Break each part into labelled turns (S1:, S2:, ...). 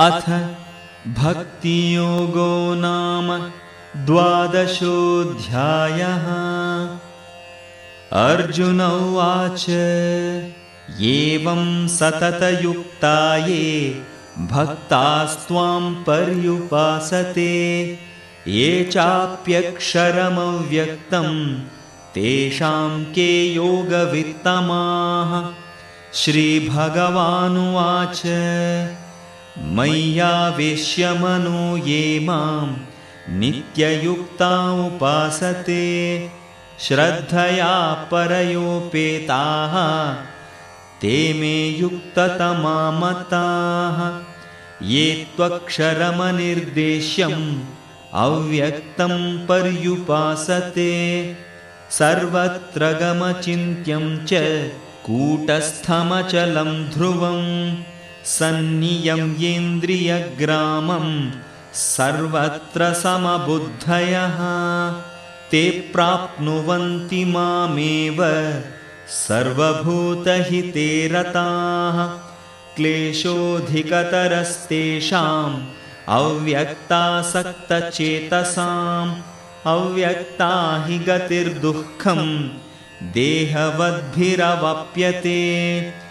S1: अथ भक्तियोगो नाम द्वादशोऽध्यायः। अर्जुन उवाच एवं सततयुक्ता ये भक्तास्त्वां पर्युपासते ये चाप्यक्षरमव्यक्तं तेषां के योगवित्तमाः। श्रीभगवानुवाच मय्यावेश्यमनो ये मां नित्ययुक्ता उपासते श्रद्धया परयोपेताः ते मे युक्ततमामताः। ये त्वक्षरमनिर्देश्यम् अव्यक्तं पर्युपासते सर्वत्र गमचिन्त्यं च कूटस्थमचलं ध्रुवम् सन्नियम्येन्द्रियग्रामं सर्वत्र समबुद्धयः। ते प्राप्नुवन्ति मामेव सर्वभूतहिते रताः। क्लेशोऽधिकतरस्तेषाम् अव्यक्तासक्तचेतसाम् अव्यक्ता हि गतिर्दुःखम् देहवद्भिरवप्यते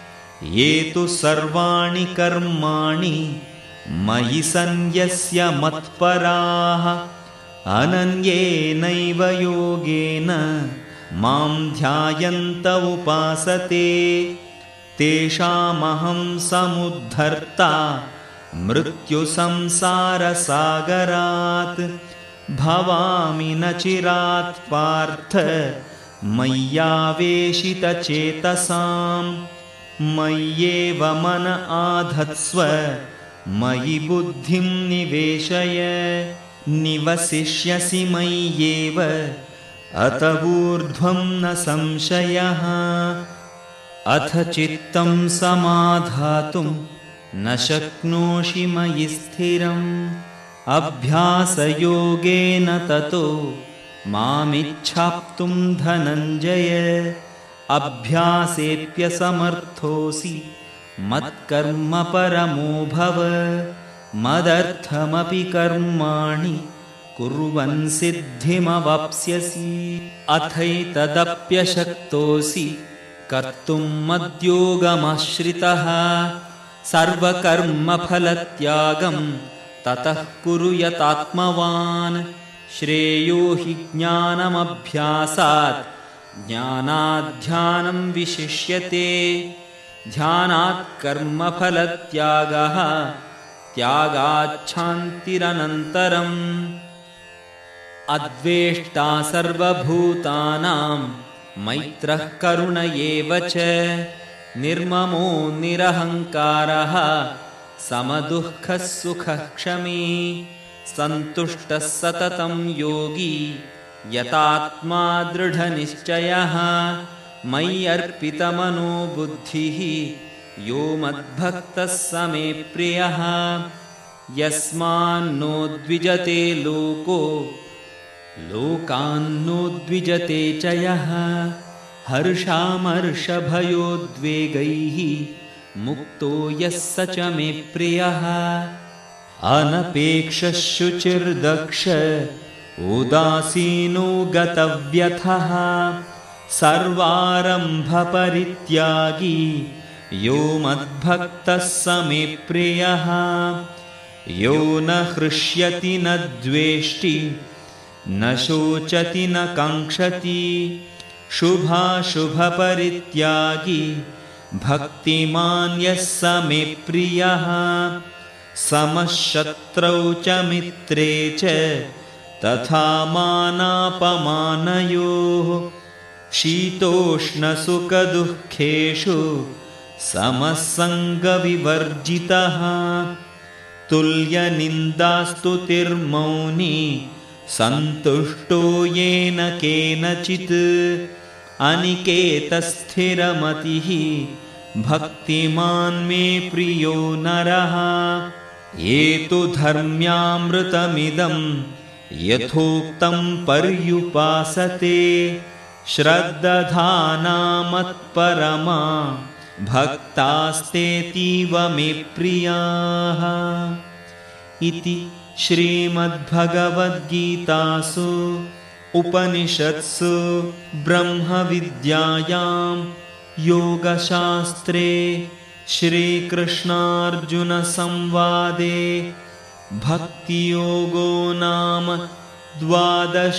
S1: ये तु सर्वाणि कर्माणि मयि सन्न्यस्य मत्पराः। अनन्येनैव योगेन मां ध्यायन्त उपासते। तेषामहं समुद्धर्ता मृत्युसंसारसागरात्। भवामि न चिरात् पार्थ मय्यावेशितचेतसाम् मय्येव मन आधत्स्व मयि बुद्धिं निवेशय निवसिष्यसि मय्येव अत ऊर्ध्वं न संशयः अथ चित्तं समाधातुं न शक्नोषि मयि स्थिरम्। अभ्यासयोगेन ततो मामिच्छाप्तुं धनञ्जय अभ्यासेऽप्यसमर्थोऽसि मत्कर्म परमो भव। मदर्थमपि कर्माणि कुर्वन् सिद्धिमवाप्स्यसि। अथैतदप्यशक्तोऽसि। कर्तुं मद्योगमाश्रितः। सर्वकर्मफलत्यागं ततः कुरु यतात्मवान्। श्रेयो हि ज्ञानमभ्यासात् ज्ञानाध्यानं विशिष्यते। ध्यानात् कर्मफलत्यागः त्यागाच्छान्तिरनन्तरम्। अद्वेष्टा सर्वभूतानां मैत्रः करुण एव च। निर्ममो निरहङ्कारः समदुःखः सुखः क्षमी सन्तुष्टः सततं योगी यतात्मा दृढनिश्चयः मय्यर्पितमनो बुद्धिः यो मद्भक्तः स मे प्रियः। यस्मान्नोद्विजते लोको लोकान्नोद्विजते च यः। हर्षामर्षभयोद्वेगैः मुक्तो यः स च मे प्रियः। अनपेक्षशुचिर्दक्ष उदासीनो गतव्यथः सर्वारम्भपरित्यागी यो मद्भक्तः स मे प्रियः। यो न हृष्यति न द्वेष्टि न शोचति न काङ्क्षति। शुभाशुभपरित्यागी भक्तिमान्यः मे प्रियः। समशत्रौ च मित्रे च तथा मानापमानयोः शीतोष्णसुखदुःखेषु समसङ्गविवर्जितः। तुल्यनिन्दास्तुतिर्मौनी सन्तुष्टो येन केनचित् अनिकेतस्थिरमतिः भक्तिमान् मे प्रियो नरः। ये तु धर्म्यामृतमिदं यथोक्तं पर्युपासते श्रद्दधानामत्परमा भक्तास्तेतीव मे प्रियाः। इति श्रीमद्भगवद्गीतासु उपनिषत्सु ब्रह्मविद्यायां योगशास्त्रे श्रीकृष्णार्जुनसंवादे भक्तियोगो नाम द्वादशोऽध्यायः